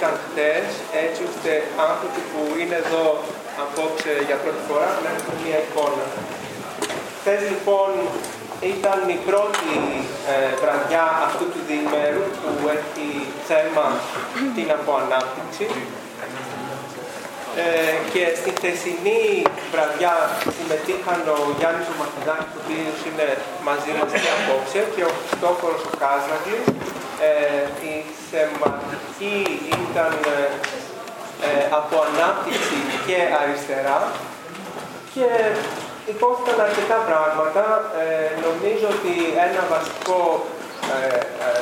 που υπόθηκαν χτες, έτσι ώστε άνθρωποι που είναι εδώ απόψε για πρώτη φορά να έχουν μια εικόνα. Χθες λοιπόν ήταν η πρώτη ε, βραδιά αυτού του διημέρου που έχει θέμα την αποανάπτυξη ε, και στη θεσινή βραδιά συμμετείχαν ο Γιάννης ο Μαθηδάκης, ο οποίος είναι μαζί μας και απόψε, και ο Χριστόφορος ο Κάζαγλης. Ε, η θεματική ήταν ε, από ανάπτυξη και αριστερά και υπόθηκαν αρκετά πράγματα. Ε, νομίζω ότι ένα βασικό ε, ε,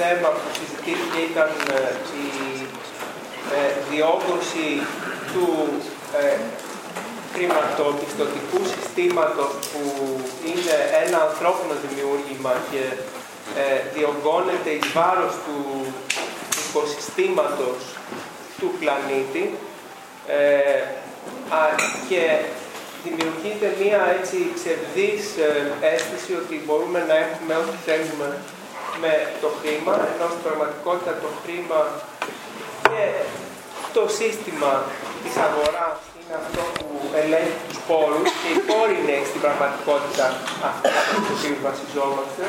θέμα που συζητήθηκε ήταν η ε, διόγκωση του ε, χρηματοπιστωτικού συστήματος που είναι ένα ανθρώπινο δημιούργημα και ε, διωγγώνεται εις βάρος του οικοσυστήματος του πλανήτη ε, και δημιουργείται μία έτσι ψευδής ε, αίσθηση ότι μπορούμε να έχουμε ό,τι θέλουμε με το χρήμα, ενώ στην πραγματικότητα το χρήμα και το σύστημα της αγοράς είναι αυτό που ελέγχει τους πόρους και οι πόροι είναι στην πραγματικότητα αυτά που βασιζόμαστε.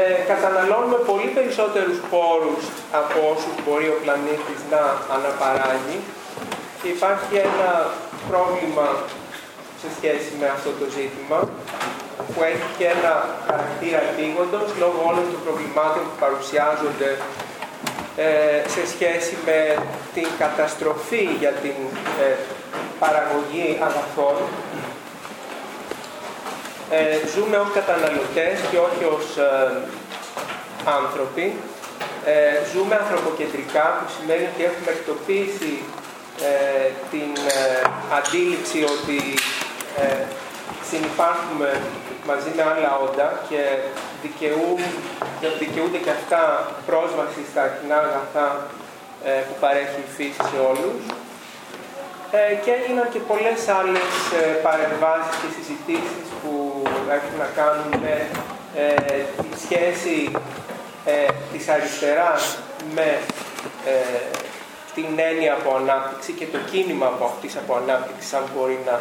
Ε, καταναλώνουμε πολύ περισσότερους πόρους από όσους μπορεί ο πλανήτης να αναπαράγει και υπάρχει ένα πρόβλημα σε σχέση με αυτό το ζήτημα που έχει και ένα χαρακτήρα επίγοντος λόγω όλων των προβλημάτων που παρουσιάζονται ε, σε σχέση με την καταστροφή για την ε, παραγωγή αγαθών. Ε, ζούμε ως καταναλωτές και όχι ως άνθρωποι. ζούμε ανθρωποκεντρικά, που σημαίνει ότι έχουμε εκτοπίσει την αντίληψη ότι συνυπάρχουμε μαζί με άλλα όντα και δικαιούνται και αυτά πρόσβαση στα κοινά αγαθά ε, που παρέχει η φύση σε όλους. Ε, και έγιναν και πολλές άλλες ε, παρεμβάσεις και συζητήσεις που έχουν να κάνουν με ε, τη σχέση ε, της αριστεράς με την έννοια από ανάπτυξη και το κίνημα από αυτής από ανάπτυξης, αν μπορεί να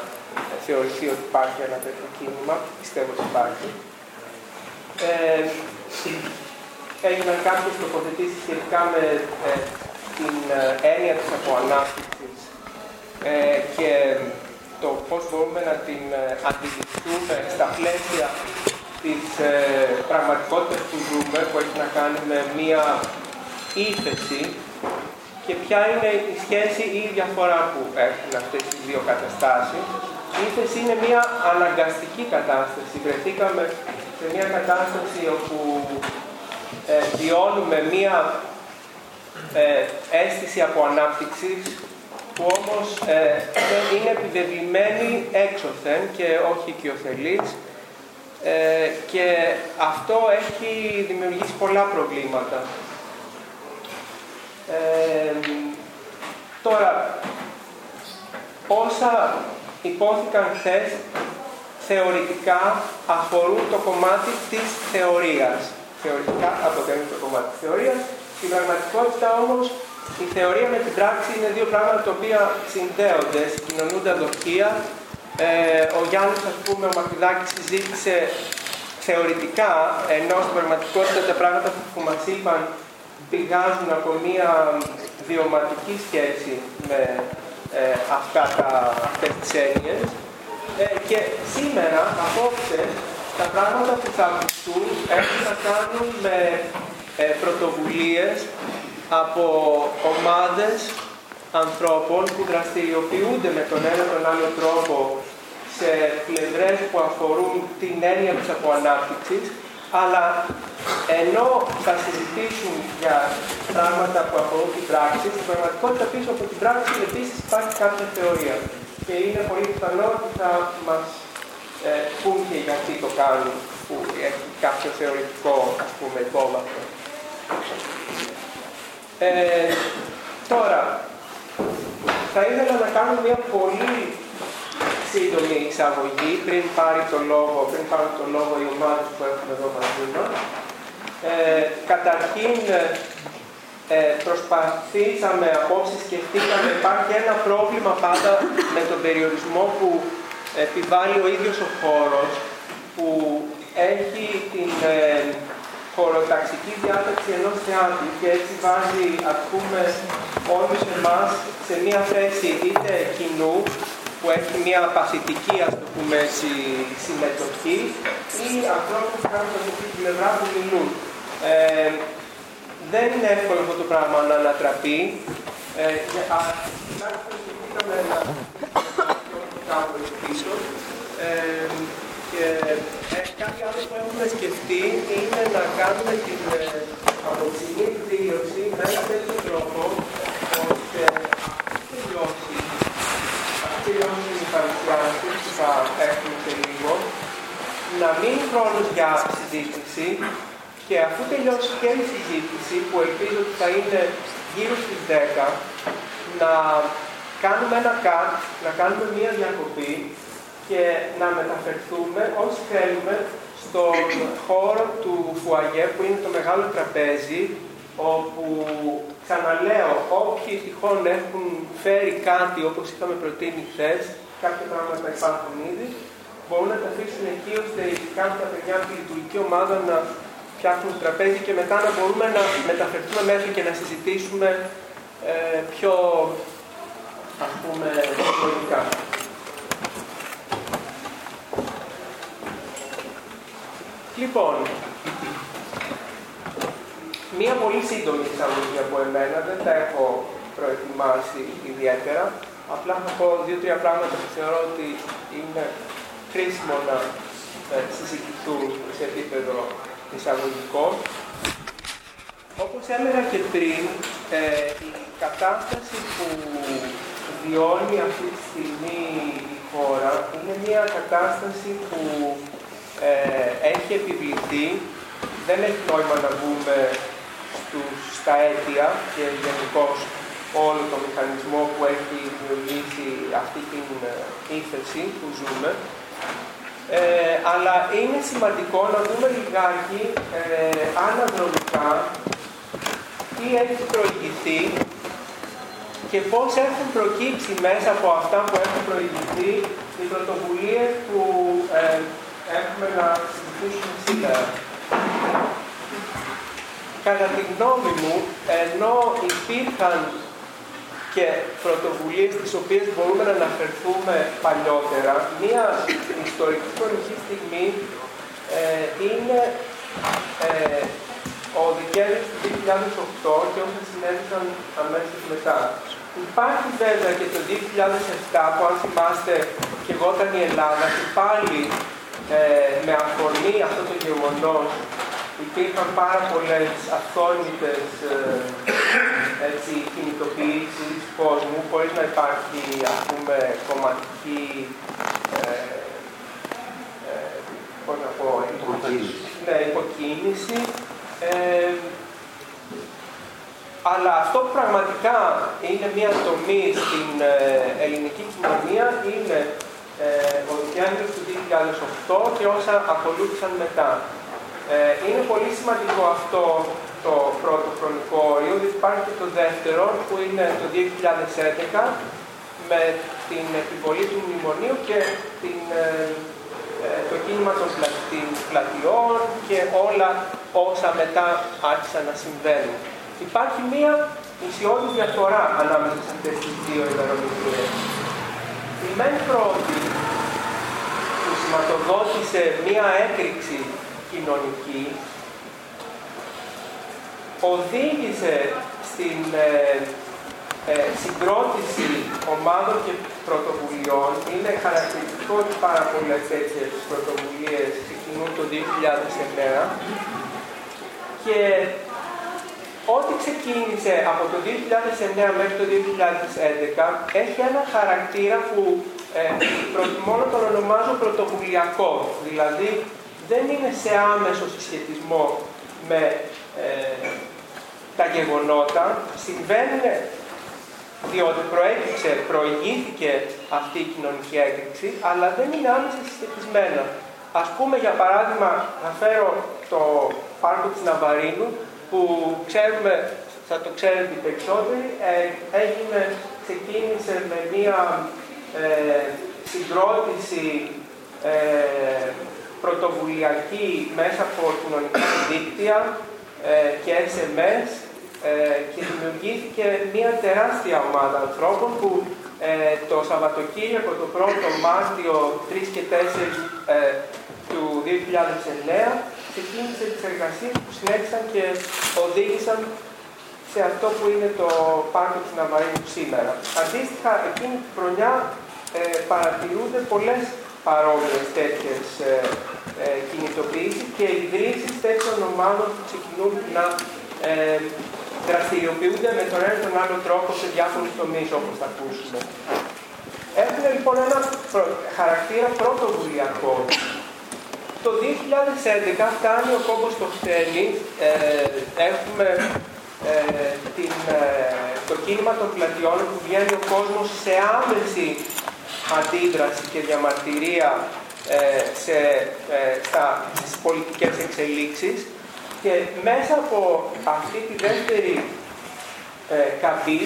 θεωρηθεί ότι υπάρχει ένα τέτοιο κίνημα, πιστεύω ότι υπάρχει. Ε, έγιναν κάποιες τοποθετήσεις σχετικά με ε, την ε, έννοια της αποανάπτυξης ε, και το πώς μπορούμε να την ε, αντιληφθούμε στα πλαίσια της ε, πραγματικότητας που ζούμε, που έχει να κάνει με μία ύφεση και ποια είναι η σχέση ή η διαφορά που έχουν αυτές οι δύο καταστάσεις. Η ύφεση είναι μία αναγκαστική κατάσταση. Βρεθήκαμε σε μία κατάσταση όπου ε, βιώνουμε μία ε, αίσθηση από ανάπτυξης που όμως ε, είναι επιβεβλημένη έξωθεν και όχι οικειοθελής ε, και αυτό έχει δημιουργήσει πολλά προβλήματα. Ε, τώρα, όσα υπόθηκαν χθες θεωρητικά αφορούν το κομμάτι της θεωρίας. Θεωρητικά αποτελούν το κομμάτι της θεωρίας. Στην πραγματικότητα όμως η θεωρία με την πράξη είναι δύο πράγματα τα οποία συνδέονται, συγκοινωνούνται αδοχεία. Ε, ο Γιάννης, ας πούμε, ο Μαχιδάκης συζήτησε θεωρητικά, ενώ στην πραγματικότητα τα πράγματα που μας είπαν πηγάζουν από μία βιωματική σχέση με ε, αυτά τα, αυτές τις έννοιες. Ε, και σήμερα, απόψε, τα πράγματα που θα ακουστούν έχουν να κάνουν με ε, πρωτοβουλίες από ομάδες ανθρώπων που δραστηριοποιούνται με τον ένα τον άλλο τρόπο σε πλευρές που αφορούν την έννοια της αποανάπτυξης αλλά ενώ θα συζητήσουν για πράγματα που αφορούν την πράξη, στην πραγματικότητα πίσω από την πράξη επίσης υπάρχει κάποια θεωρία. Και είναι πολύ πιθανό ότι θα μας ε, πούν και γιατί το κάνουν, που έχει κάποιο θεωρητικό ας πούμε υπόβαθρο. Ε, τώρα, θα ήθελα να κάνω μια πολύ σύντομη εισαγωγή πριν πάρει το λόγο, πριν πάρει το λόγο οι ομάδες που έχουμε εδώ μαζί μας. Ε, καταρχήν, ε, προσπαθήσαμε απόψε, σκεφτήκαμε, υπάρχει ένα πρόβλημα πάντα με τον περιορισμό που επιβάλλει ο ίδιος ο χώρος, που έχει την ε, χωροταξική διάταξη ενός θεάτρου και έτσι βάζει, ας πούμε, όλους εμάς σε μία θέση είτε κοινού, που έχει μία παθητική, ας το πούμε, συμμετοχή, ή ανθρώπους που κάνουν από την πλευρά που μιλούν. Ε, δεν είναι εύκολο αυτό το πράγμα να ανατραπεί. Ε, τουλάχιστον σκεφτήκαμε να το κάνουμε πίσω. Ε, και ε, κάτι άλλο που έχουμε σκεφτεί είναι να κάνουμε την ε, αποψηλή εκδήλωση με ένα τέτοιο τρόπο ώστε αυτή τελειώσει, αυτή τελειώσει η παρουσιάση που θα έχουμε σε λίγο, να μείνει χρόνος για συζήτηση. Και αφού τελειώσει και η συζήτηση, που ελπίζω ότι θα είναι γύρω στις 10, να κάνουμε ένα cut, να κάνουμε μία διακοπή και να μεταφερθούμε όσοι θέλουμε στον χώρο του φουαγέ που είναι το μεγάλο τραπέζι όπου ξαναλέω όποιοι τυχόν έχουν φέρει κάτι όπως είχαμε προτείνει χθες, κάποια πράγματα υπάρχουν ήδη, μπορούν να τα αφήσουν εκεί ώστε ειδικά τα παιδιά από τη λειτουργική ομάδα να φτιάχνουν το τραπέζι και μετά να μπορούμε να μεταφερθούμε μέχρι και να συζητήσουμε ε, πιο ας πούμε λογικά. Λοιπόν, μία πολύ σύντομη εισαγωγή από εμένα, δεν τα έχω προετοιμάσει ιδιαίτερα. Απλά θα πω δύο-τρία πράγματα που θεωρώ ότι είναι χρήσιμο να ε, συζητηθούν σε επίπεδο εισαγωγικό. Όπως έλεγα και πριν, ε, η κατάσταση που βιώνει αυτή τη στιγμή η χώρα είναι μια κατάσταση που ε, έχει επιβληθεί, δεν έχει νόημα να μπούμε στους, στα αίτια και γενικώς όλο το μηχανισμό που έχει δημιουργήσει αυτή την ε, ύφεση που ζούμε. Ε, αλλά είναι σημαντικό να δούμε λιγάκι ε, αναδρομικά τι έχει προηγηθεί και πώς έχουν προκύψει μέσα από αυτά που έχουν προηγηθεί οι πρωτοβουλίες που ε, έχουμε να συζητήσουμε σήμερα. Κατά τη γνώμη μου, ενώ υπήρχαν και πρωτοβουλίες τις οποίες μπορούμε να αναφερθούμε παλιότερα, μία ιστορική χρονική στιγμή ε, είναι ε, ο Δεκέμβρης του 2008 και όσα συνέβησαν αμέσως μετά. Υπάρχει βέβαια και το 2007 που αν θυμάστε και εγώ ήταν η Ελλάδα και πάλι ε, με αφορμή αυτό το γεγονός υπήρχαν πάρα πολλές αθόρμητες ε, έτσι, κινητοποιήσεις του κόσμου, χωρίς να υπάρχει, ας πούμε, κομματική, ε, ε, πώς να πω, υποκίνηση. Ναι, υποκίνηση. Ε, αλλά αυτό που πραγματικά είναι μια τομή στην ε, ελληνική κοινωνία είναι ε, ο Δεκέμβριος του 2008 και όσα ακολούθησαν μετά. Ε, είναι πολύ σημαντικό αυτό το πρώτο χρονικό όριο, διότι υπάρχει και το δεύτερο που είναι το 2011 με την επιβολή του μνημονίου και την, ε, ε, το κίνημα των πλατιών και όλα όσα μετά άρχισαν να συμβαίνουν. Υπάρχει μία μισιώδη διαφορά ανάμεσα σε αυτές τις δύο ημερομηνίες. Η μεν πρώτη που σηματοδότησε μία έκρηξη κοινωνική οδήγησε στην ε, ε, συγκρότηση ομάδων και πρωτοβουλειών. Είναι χαρακτηριστικό ότι πάρα πολλές τέτοιες πρωτοβουλίες ξεκινούν το 2009 και ό,τι ξεκίνησε από το 2009 μέχρι το 2011 έχει ένα χαρακτήρα που ε, προτιμώ να τον ονομάζω πρωτοβουλιακό. Δηλαδή δεν είναι σε άμεσο συσχετισμό με ε, τα γεγονότα συμβαίνουν διότι προέκυψε, προηγήθηκε αυτή η κοινωνική έκρηξη, αλλά δεν είναι άμεσα συσχετισμένα. Ας πούμε, για παράδειγμα, να φέρω το πάρκο της Ναβαρίνου, που ξέρουμε, θα το ξέρετε οι περισσότεροι, ε, έγινε, ξεκίνησε με μία ε, συγκρότηση ε, πρωτοβουλιακή μέσα από κοινωνικά δίκτυα ε, και SMS ε, και δημιουργήθηκε μια τεράστια ομάδα ανθρώπων που ε, το Σαββατοκύριακο, το 1ο Μάρτιο 3 και 4 ε, του 2009 ξεκίνησε τις εργασίες που συνέχισαν και οδήγησαν σε αυτό που είναι το πάρκο της Ναβαρίνου σήμερα. Αντίστοιχα, εκείνη τη χρονιά ε, παρατηρούνται πολλές παρόμοιες τέτοιες ε, ε, κινητοποιήσεις και ιδρύσεις τέτοιων ομάδων που ξεκινούν να ε, δραστηριοποιούνται με τον ένα τον άλλο τρόπο σε διάφορους τομείς όπως θα ακούσουμε. Έχουν λοιπόν ένα χαρακτήρα πρωτοβουλιακό. Το 2011 φτάνει ο κόμπος στο χτένι, ε, έχουμε ε, την, ε, το κίνημα των πλατιών που βγαίνει ο κόσμος σε άμεση αντίδραση και διαμαρτυρία ε, σε, ε, στα, στις πολιτικές εξελίξεις. Και μέσα από αυτή τη δεύτερη ε, καμπή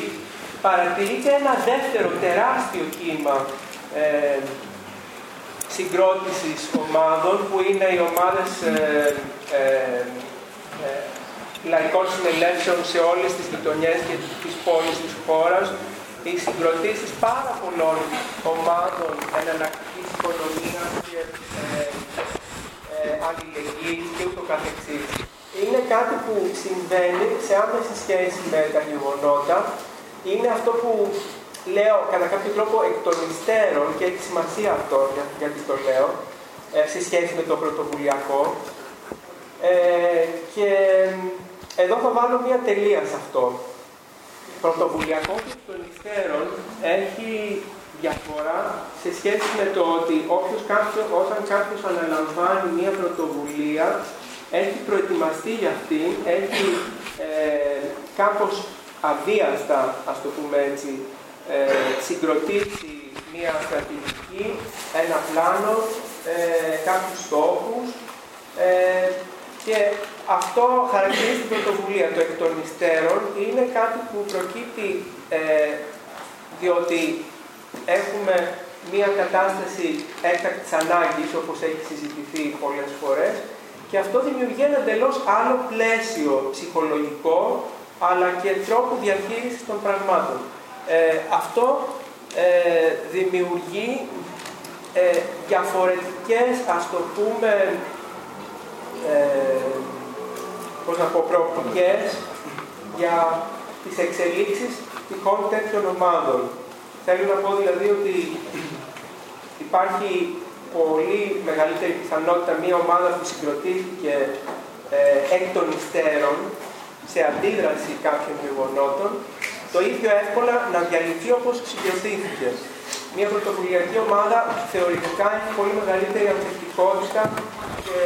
παρατηρείται ένα δεύτερο τεράστιο κύμα ε, συγκρότησης ομάδων που είναι οι ομάδες ε, ε, ε λαϊκών συνελεύσεων σε όλες τις γειτονιές και τις πόλεις της χώρας, οι συγκροτήσεις πάρα πολλών ομάδων εναλλακτικής οικονομίας και ε, ε, αλληλεγγύης και ούτω καθεξής είναι κάτι που συμβαίνει σε άμεση σχέση με τα γεγονότα. Είναι αυτό που λέω κατά κάποιο τρόπο εκ των υστέρων και έχει σημασία αυτό για, γιατί το λέω ε, σε σχέση με το πρωτοβουλιακό. Ε, και εδώ θα βάλω μία τελεία σε αυτό. Πρωτοβουλιακό και εκ των υστέρων έχει διαφορά σε σχέση με το ότι όποιος κάποιος, όταν κάποιος αναλαμβάνει μία πρωτοβουλία έχει προετοιμαστεί για αυτή, έχει ε, κάπως αβίαστα, ας το πούμε έτσι, ε, συγκροτήσει μία στρατηγική, ένα πλάνο, ε, κάποιους στόχους ε, και αυτό χαρακτηρίζει την πρωτοβουλία. Το εκ των υστέρων είναι κάτι που προκύπτει ε, διότι έχουμε μία κατάσταση έκτακτης ανάγκης, όπως έχει συζητηθεί πολλές φορές, και αυτό δημιουργεί ένα εντελώς άλλο πλαίσιο ψυχολογικό, αλλά και τρόπο διαχείρισης των πραγμάτων. Ε, αυτό ε, δημιουργεί ε, διαφορετικές, ας το πούμε, ε, πώς να πω, προοπτικές για τις εξελίξεις τυχόν τέτοιων ομάδων. Θέλω να πω δηλαδή ότι υπάρχει πολύ μεγαλύτερη πιθανότητα μια ομάδα που συγκροτήθηκε ε, εκ των υστέρων σε αντίδραση κάποιων γεγονότων, το ίδιο εύκολα να διαλυθεί όπως συγκροτήθηκε. Μια πρωτοβουλιακή ομάδα θεωρητικά έχει πολύ μεγαλύτερη ανθεκτικότητα και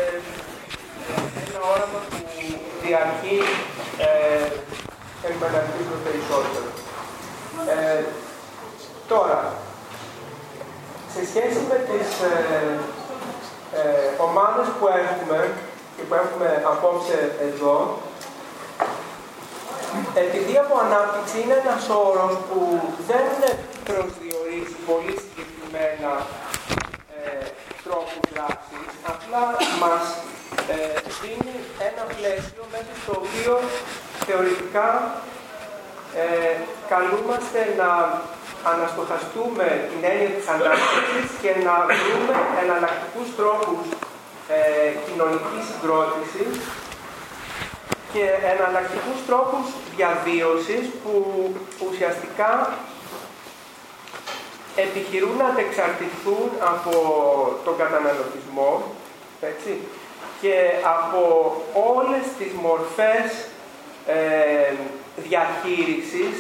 ένα όραμα που διαρκεί ε, το περισσότερο. Ε, τώρα, σε σχέση με τις ε, ε, ομάδες που έχουμε και που έχουμε απόψε εδώ, επειδή από ανάπτυξη είναι ένας όρος που δεν προσδιορίζει πολύ συγκεκριμένα ε, τρόπους δράσης, απλά μας ε, δίνει ένα πλαίσιο μέσα στο οποίο θεωρητικά ε, καλούμαστε να αναστοχαστούμε την έννοια της ανάπτυξης και να βρούμε εναλλακτικούς τρόπους ε, κοινωνικής συγκρότησης και εναλλακτικούς τρόπους διαβίωσης που ουσιαστικά επιχειρούν να αντεξαρτηθούν από τον καταναλωτισμό έτσι, και από όλες τις μορφές ε, διαχείρισης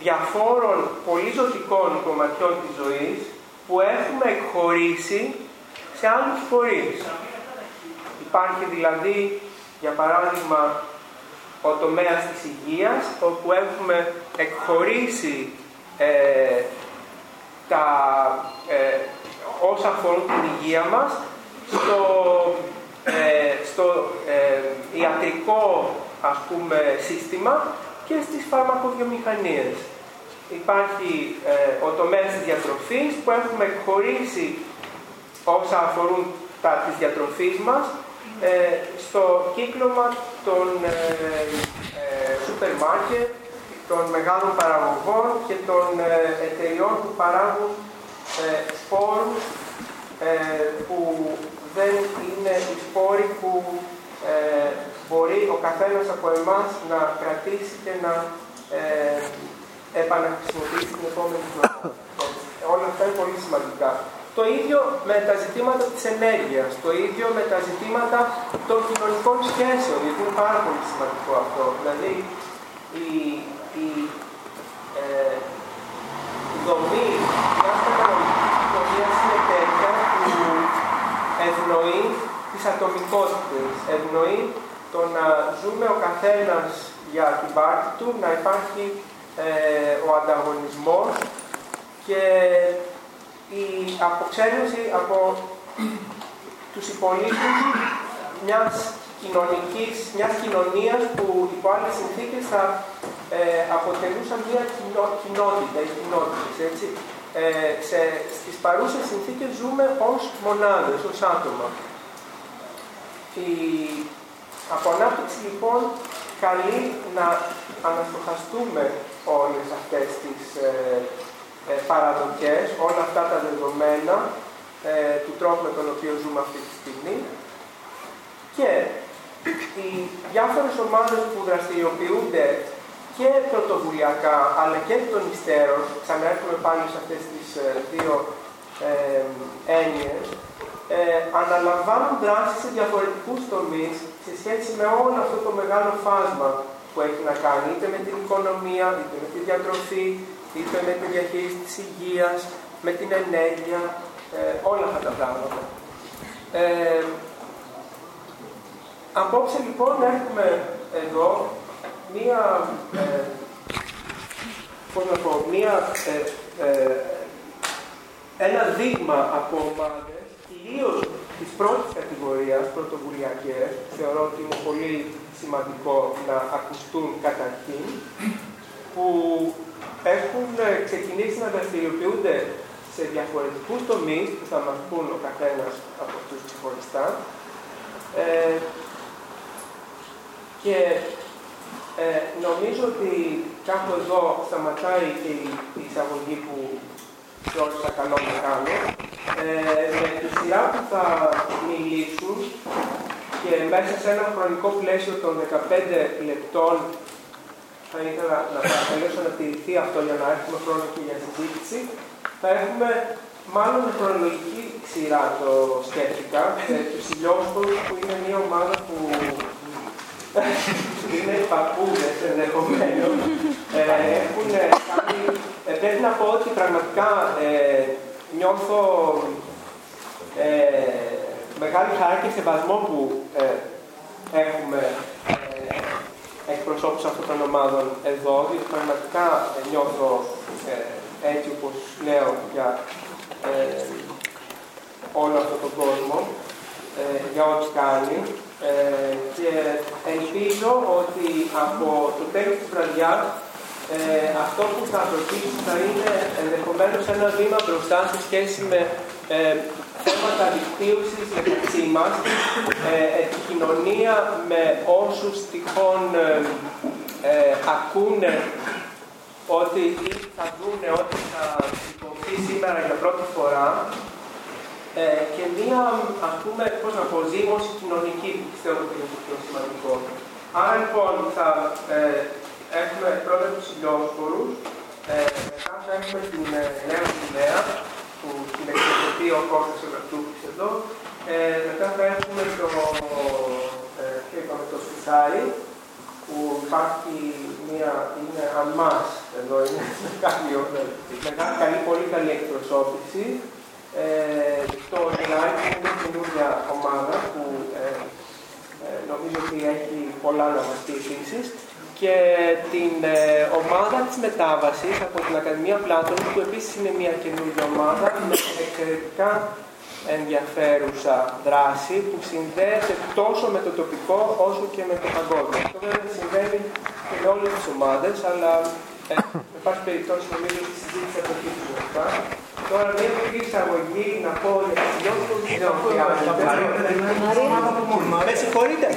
διαφόρων πολύ ζωτικών κομματιών της ζωής που έχουμε εκχωρήσει σε άλλους φορείς. Υπάρχει δηλαδή, για παράδειγμα, ο τομέας της υγείας, όπου έχουμε εκχωρήσει ε, τα, ε, όσα αφορούν την υγεία μας στο, ε, στο ε, ιατρικό ας πούμε, σύστημα και στις φαρμακοβιομηχανίες. Υπάρχει ο τομέας της διατροφής που έχουμε εκχωρήσει όσα αφορούν τα της διατροφής μας στο κύκλωμα των σούπερ μάρκετ, των μεγάλων παραγωγών και των εταιριών που παράγουν ε, σπόρους ε, που δεν είναι οι σπόροι που ε, μπορεί ο καθένας από εμάς να κρατήσει και να ε, επαναχρησιμοποιήσει την επόμενη χρονιά. Όλα αυτά είναι πολύ σημαντικά. Το ίδιο με τα ζητήματα της ενέργειας, το ίδιο με τα ζητήματα των κοινωνικών σχέσεων, γιατί είναι πάρα πολύ σημαντικό αυτό. Δηλαδή, η, η, ε, η δομή μιας κοινωνίας είναι τέτοια που ευνοεί τις ατομικότητες, ευνοεί το να ζούμε ο καθένας για την πάρτη του, να υπάρχει ε, ο ανταγωνισμός και η αποξένωση από τους υπολείπους μιας κοινωνικής, μιας κοινωνίας που υπό άλλες συνθήκες θα ε, αποτελούσαν μια κοινό, κοινότητα, οι κοινότητες, έτσι. Ε, σε, στις παρούσες συνθήκες ζούμε ως μονάδες, ως άτομα. Η απονάπτυξη λοιπόν καλεί να αναστοχαστούμε όλες αυτές τις ε, ε, παραδοκές, όλα αυτά τα δεδομένα ε, του τρόπου με τον οποίο ζούμε αυτή τη στιγμή. Και οι διάφορες ομάδες που δραστηριοποιούνται και πρωτοβουλιακά αλλά και των υστέρων, ξαναέρχομαι πάλι σε αυτές τις ε, δύο ε, έννοιες, ε, αναλαμβάνουν δράσεις σε διαφορετικούς τομείς σε σχέση με όλο αυτό το μεγάλο φάσμα που έχει να κάνει είτε με την οικονομία, είτε με τη διατροφή, είτε με τη διαχείριση της υγείας, με την ενέργεια, ε, όλα αυτά τα πράγματα. Ε, απόψε λοιπόν έχουμε εδώ μία, ε, πώς να πω, μία, ε, ε, ένα δείγμα από ομάδες, κυρίως της πρώτης κατηγορίας, πρωτοβουλιακές, θεωρώ ότι είναι πολύ σημαντικό να ακουστούν καταρχήν, που έχουν ξεκινήσει να δραστηριοποιούνται σε διαφορετικούς τομείς, που θα μας πούν ο καθένας από αυτούς ξεχωριστά, ε, και ε, νομίζω ότι κάπου εδώ σταματάει και η εισαγωγή που θεώρησα καλό να κάνω. Ε, με τη σειρά που θα μιλήσουν και μέσα σε ένα χρονικό πλαίσιο των 15 λεπτών θα ήθελα να παρακαλέσω να τηρηθεί αυτό για να έχουμε χρόνο και για συζήτηση. Θα έχουμε μάλλον χρονολογική σειρά το σκέφτηκα, ε, τους που είναι μια ομάδα που είναι παππούδες ενδεχομένως. Ε, έχουν κάνει... Ε, πρέπει να πω ότι πραγματικά ε, νιώθω ε, μεγάλη χαρά και σεβασμό που ε, έχουμε ε, εκπροσώπους αυτών των ομάδων εδώ, διότι πραγματικά νιώθω έτσι όπως λέω για όλο αυτόν τον κόσμο, για ό,τι κάνει. Ε, και ελπίζω ότι από το τέλος της βραδιάς ε, αυτό που θα προκύψει θα είναι ενδεχομένως ένα βήμα μπροστά σε σχέση με ε, θέματα δικτύωσης μεταξύ μας, ε, επικοινωνία με όσους τυχόν ε, ακούνε ότι ή θα δούνε ότι θα υποθεί σήμερα για πρώτη φορά ε, και μία, ας πούμε, πώς να πω, ζήμωση κοινωνική που πιστεύω ότι είναι το πιο σημαντικό. Άρα λοιπόν θα ε, έχουμε πρώτα τους ηλιόσπορους, ε, μετά θα έχουμε την ε, νέα σημαία που την εκπροσωπεί ο Κώστας Ευρωτούπης εδώ, ε, μετά θα έχουμε το, ε, είπαμε, το σπιθάρι, που υπάρχει μία, είναι αμάς, εδώ είναι μεγάλη, μεγάλη, πολύ καλή εκπροσώπηση, ε, το Live είναι μια καινούργια ομάδα που ε, ε, νομίζω ότι έχει πολλά να μας πει επίσης και την ε, ομάδα της μετάβασης από την Ακαδημία Πλάτων, που επίσης είναι μια καινούργια ομάδα με εξαιρετικά ενδιαφέρουσα δράση που συνδέεται τόσο με το τοπικό όσο και με το παγκόσμιο. Αυτό βέβαια συμβαίνει και με όλες τις ομάδες, αλλά ε, με πάση περιπτώσει νομίζω ότι η συζήτηση θα προκύψει αυτά. Τώρα μια μικρή εισαγωγή να πω για τη Μαρία. Με συγχωρείτε.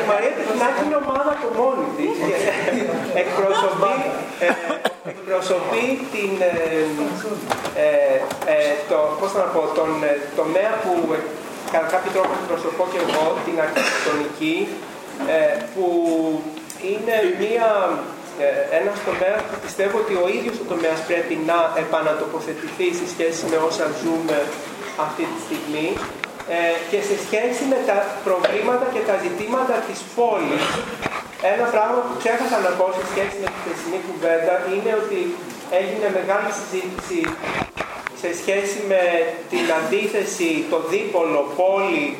Η Μαρία Τεχνάκη είναι ομάδα από μόνη της. Εκπροσωπεί, ε, εκπροσωπεί την, ε, ε, το, πώς να πω, τον τομέα που κατά κάποιο τρόπο εκπροσωπώ και εγώ, την αρχιτεκτονική, που είναι μία ε, ένα τομέα που πιστεύω ότι ο ίδιος ο τομέας πρέπει να επανατοποθετηθεί σε σχέση με όσα ζούμε αυτή τη στιγμή ε, και σε σχέση με τα προβλήματα και τα ζητήματα της πόλης. Ένα πράγμα που ξέχασα να πω σε σχέση με τη θεσινή κουβέντα είναι ότι έγινε μεγάλη συζήτηση σε σχέση με την αντίθεση, το δίπολο πόλη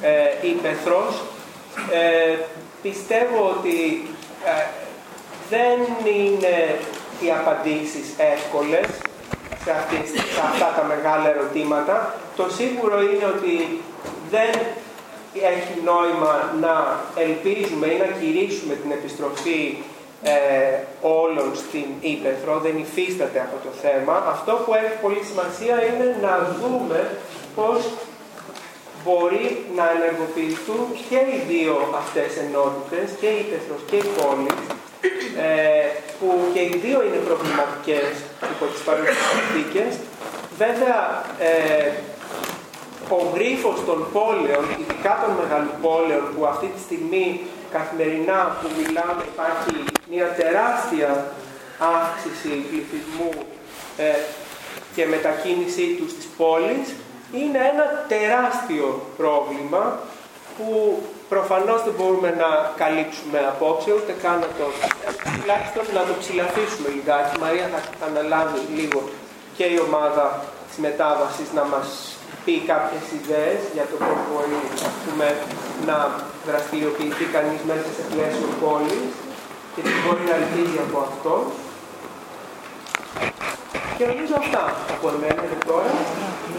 ε, ύπεθρος. Ε, πιστεύω ότι ε, δεν είναι οι απαντήσεις εύκολες σε, σε αυτά τα μεγάλα ερωτήματα. Το σίγουρο είναι ότι δεν έχει νόημα να ελπίζουμε ή να κηρύσουμε την επιστροφή ε, όλων στην Ήπεθρο, δεν υφίσταται αυτό το θέμα. Αυτό που έχει πολύ σημασία είναι να δούμε πώς μπορεί να ενεργοποιηθούν και οι δύο αυτές ενότητες, και η Ήπεθρος και η πόλη, ε, που και οι δύο είναι προβληματικές υπό τις παρουσίες Βέβαια, ε, ο γρίφος των πόλεων, ειδικά των μεγαλοπόλεων, που αυτή τη στιγμή καθημερινά που μιλάμε υπάρχει μια τεράστια αύξηση πληθυσμού ε, και μετακίνησή τους στις πόλεις, είναι ένα τεράστιο πρόβλημα που προφανώς δεν μπορούμε να καλύψουμε απόψε, ούτε καν να το, τουλάχιστον να το ψηλαφίσουμε λιγάκι. Η Μαρία θα αναλάβει λίγο και η ομάδα της μετάβασης να μας πει κάποιες ιδέες για το πώς μπορεί πούμε, να δραστηριοποιηθεί κανείς μέσα σε πλαίσιο πόλης και τι μπορεί να ελπίζει από αυτό. Και νομίζω αυτά από εμένα τώρα.